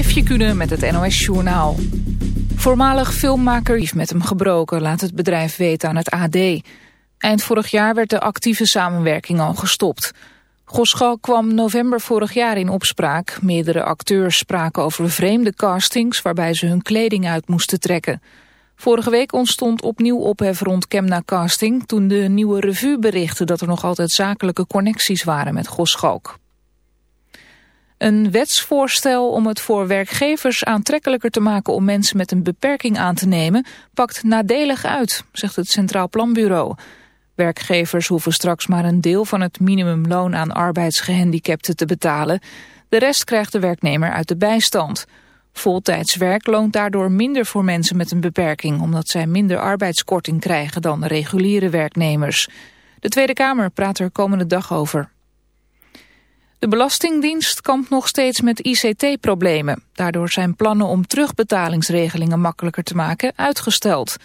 Eefje Kunnen met het NOS Journaal. Voormalig filmmaker heeft met hem gebroken, laat het bedrijf weten aan het AD. Eind vorig jaar werd de actieve samenwerking al gestopt. Goschal kwam november vorig jaar in opspraak. Meerdere acteurs spraken over vreemde castings... waarbij ze hun kleding uit moesten trekken. Vorige week ontstond opnieuw ophef rond Kemna Casting... toen de Nieuwe Revue berichtte dat er nog altijd zakelijke connecties waren met Goschalk. Een wetsvoorstel om het voor werkgevers aantrekkelijker te maken om mensen met een beperking aan te nemen, pakt nadelig uit, zegt het Centraal Planbureau. Werkgevers hoeven straks maar een deel van het minimumloon aan arbeidsgehandicapten te betalen. De rest krijgt de werknemer uit de bijstand. Voltijdswerk loont daardoor minder voor mensen met een beperking... omdat zij minder arbeidskorting krijgen dan reguliere werknemers. De Tweede Kamer praat er komende dag over. De Belastingdienst kampt nog steeds met ICT-problemen. Daardoor zijn plannen om terugbetalingsregelingen makkelijker te maken uitgesteld.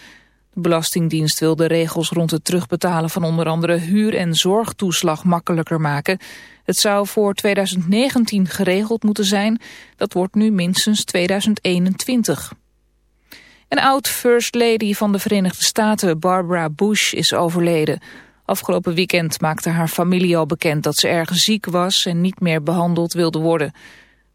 De Belastingdienst wil de regels rond het terugbetalen van onder andere huur- en zorgtoeslag makkelijker maken. Het zou voor 2019 geregeld moeten zijn. Dat wordt nu minstens 2021. Een oud-first lady van de Verenigde Staten, Barbara Bush, is overleden. Afgelopen weekend maakte haar familie al bekend dat ze erg ziek was en niet meer behandeld wilde worden.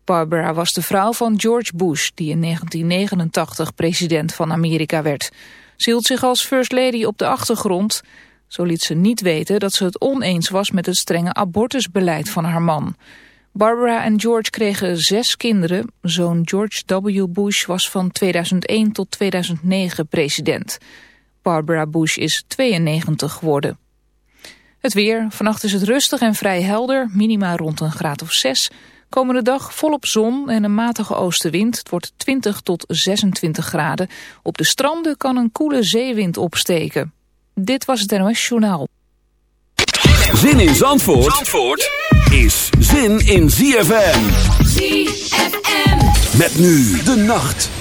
Barbara was de vrouw van George Bush, die in 1989 president van Amerika werd. Ze hield zich als first lady op de achtergrond. Zo liet ze niet weten dat ze het oneens was met het strenge abortusbeleid van haar man. Barbara en George kregen zes kinderen. Zoon George W. Bush was van 2001 tot 2009 president. Barbara Bush is 92 geworden. Het weer. Vannacht is het rustig en vrij helder. Minima rond een graad of 6. Komende dag volop zon en een matige oostenwind. Het wordt 20 tot 26 graden. Op de stranden kan een koele zeewind opsteken. Dit was het NOS Journaal. Zin in Zandvoort, Zandvoort is zin in ZFM. ZFM. Met nu de nacht.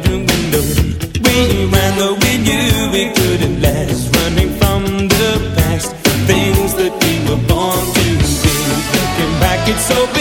bedroom window. We ran though we knew we couldn't last, running from the past, things that we were born to be. Looking back, it's so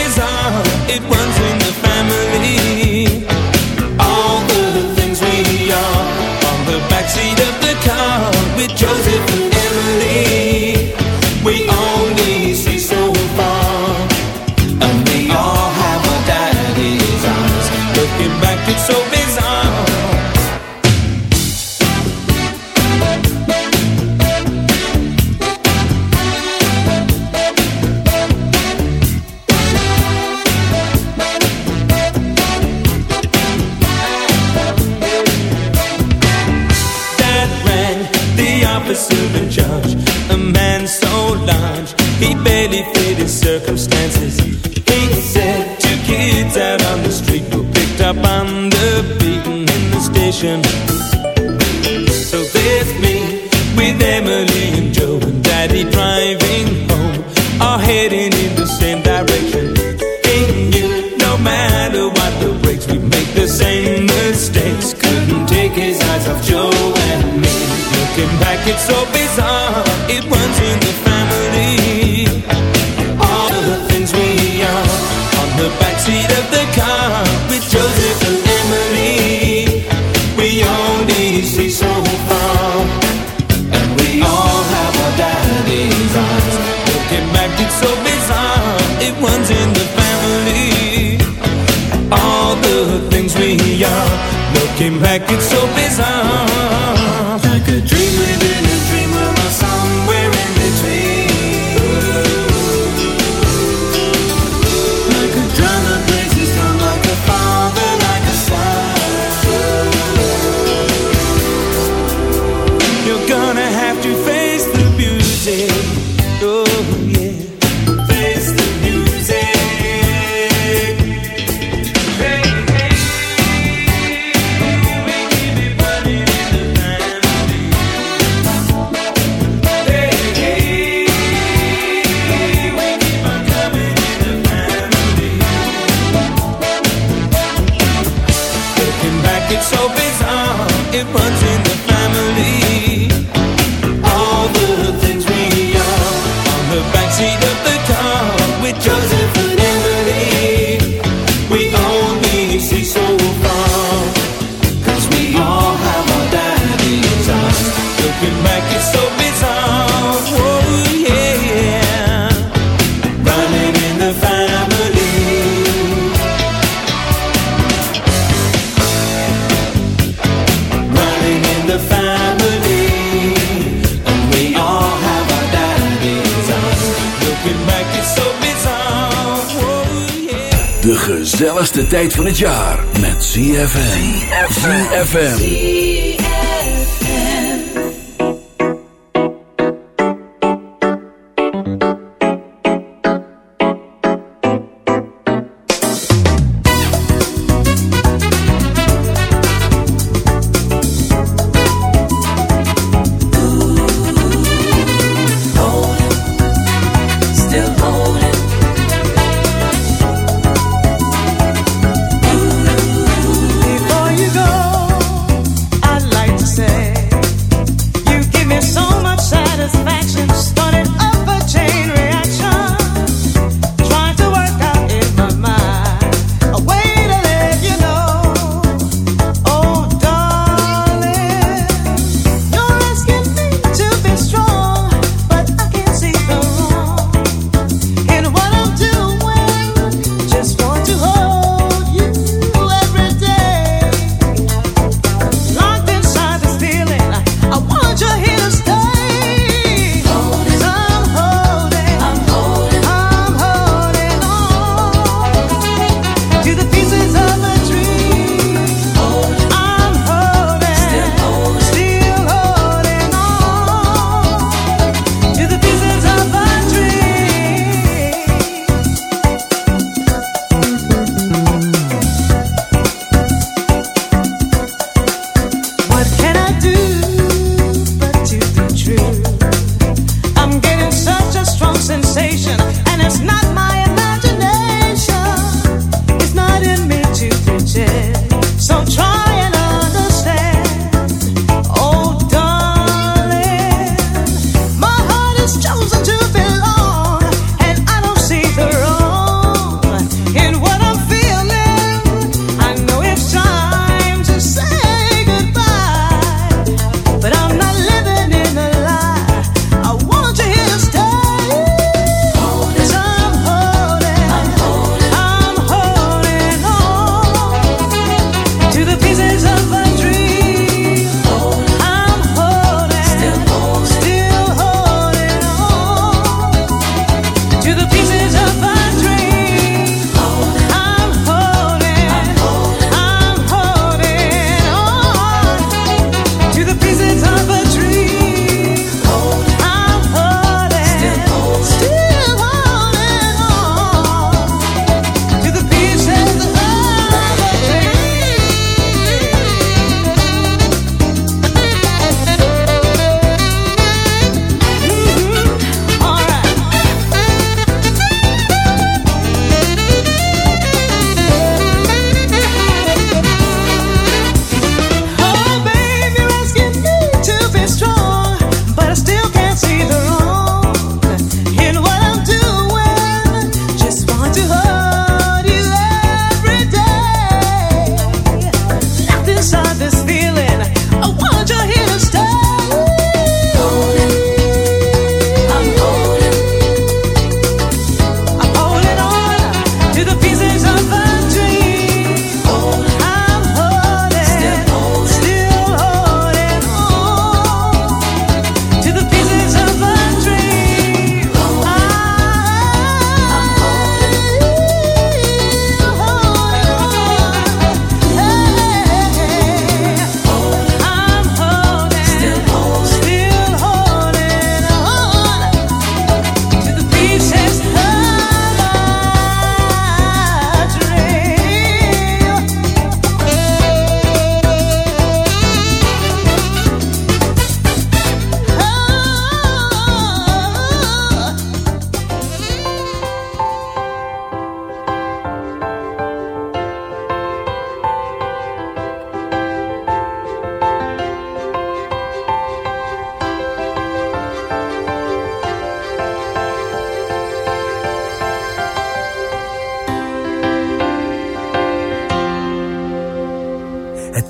manager.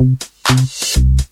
you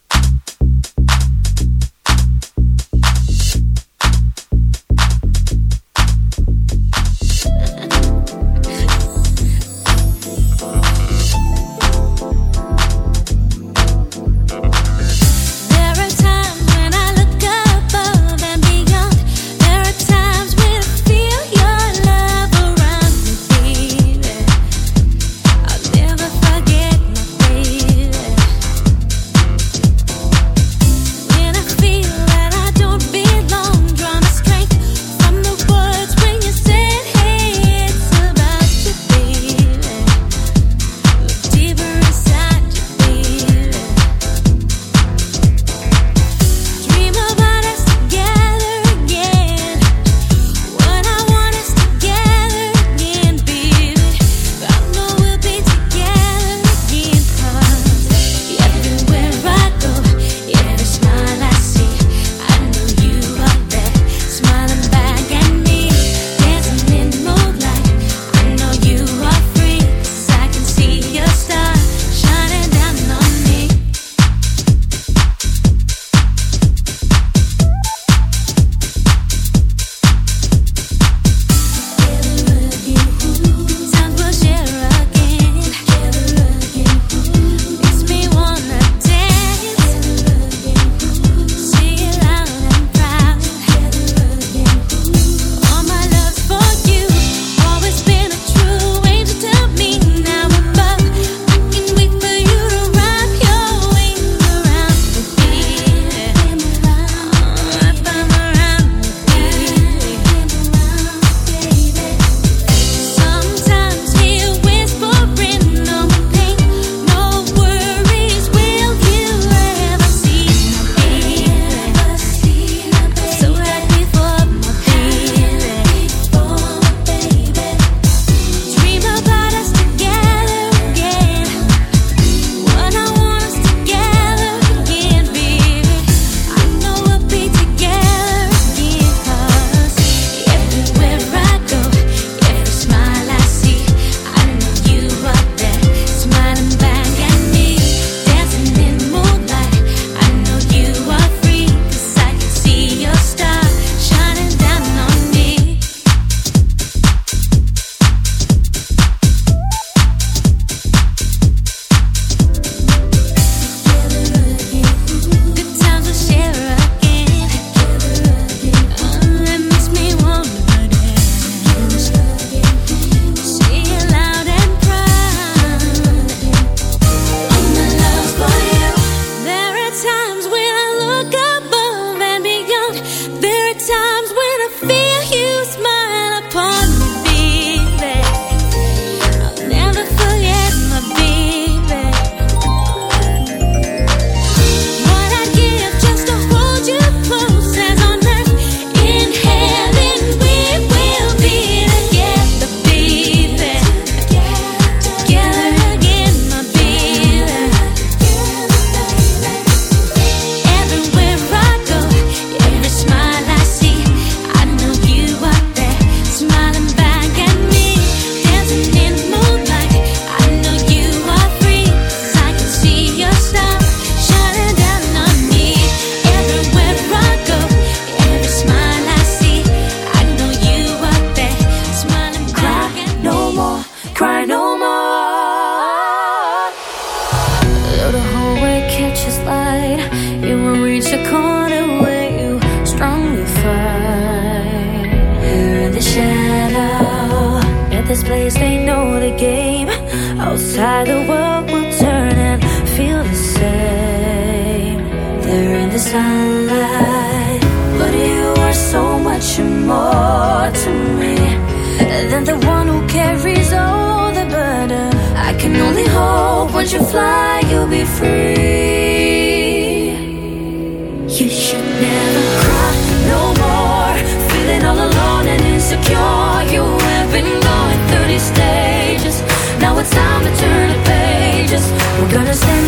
We're gonna stand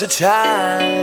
the time.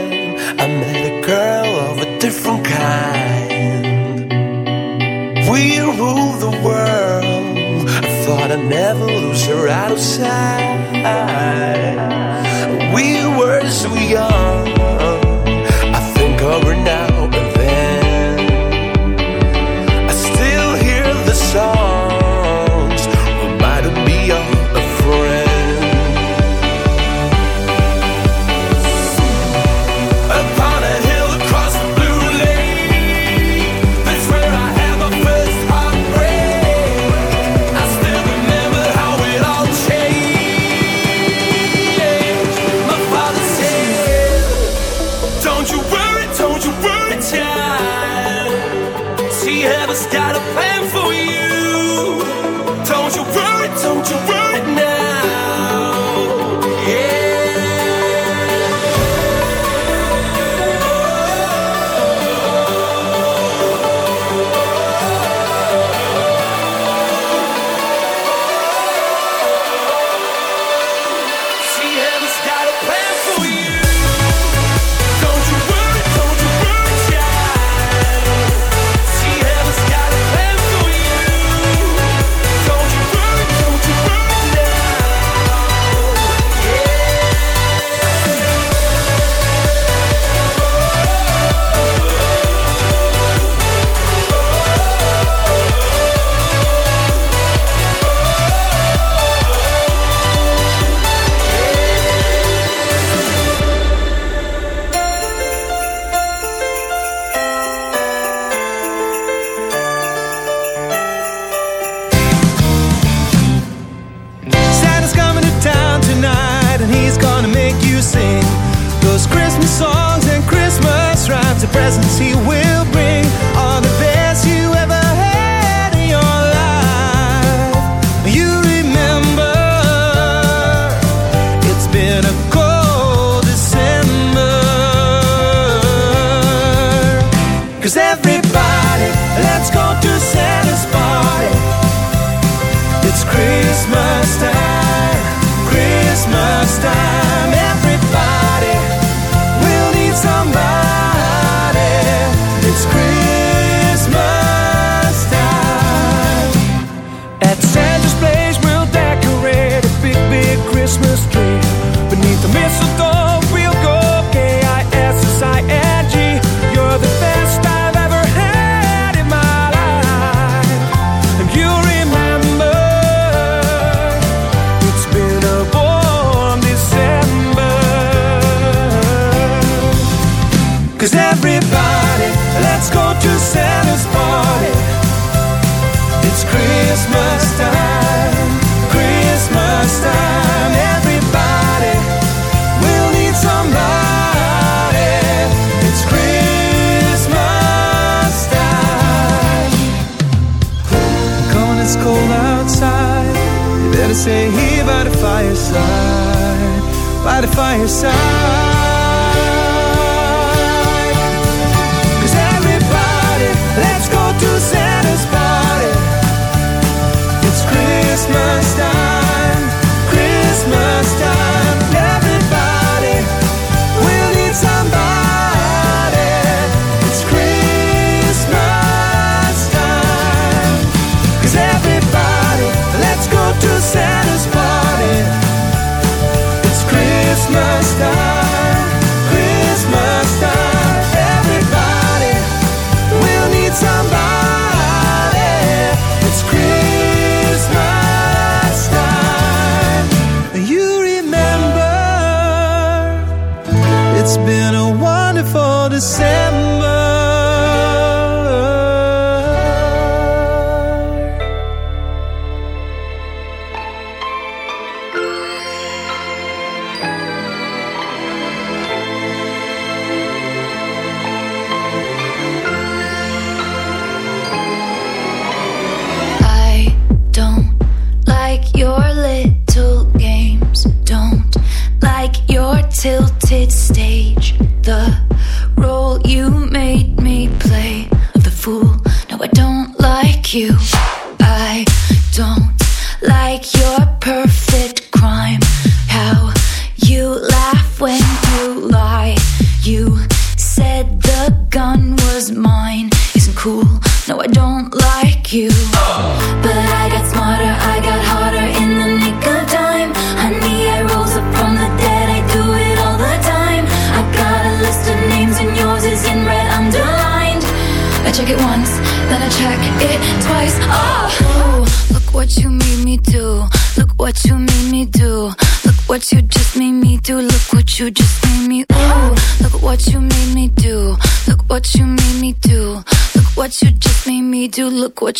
Inside.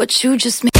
what you just made.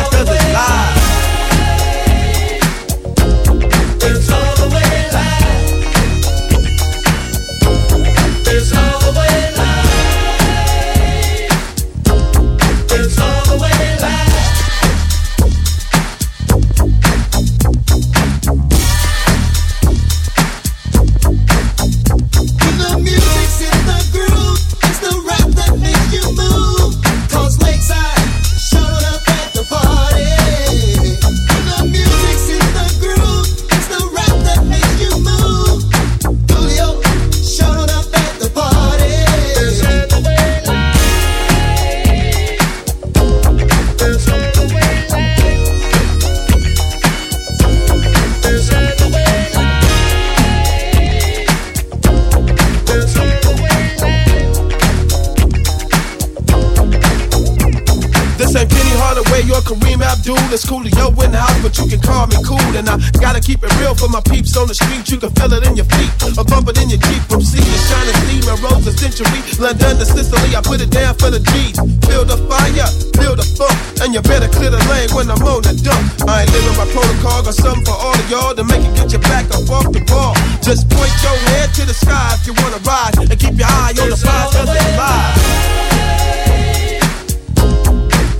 It's Coolio in the house, but you can call me cool. And I gotta keep it real for my peeps on the street. You can feel it in your feet, or bump it in your Jeep. From sea to shining steam and rose a century. London to Sicily, I put it down for the G's. Build a fire, build a funk, and you better clear the lane when I'm on the dump. I ain't living by protocol, got something for all of y'all to make it get your back up off the ball. Just point your head to the sky if you wanna ride, and keep your eye on the prize, cause it's live.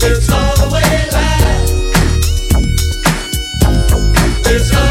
It's all the way It's up.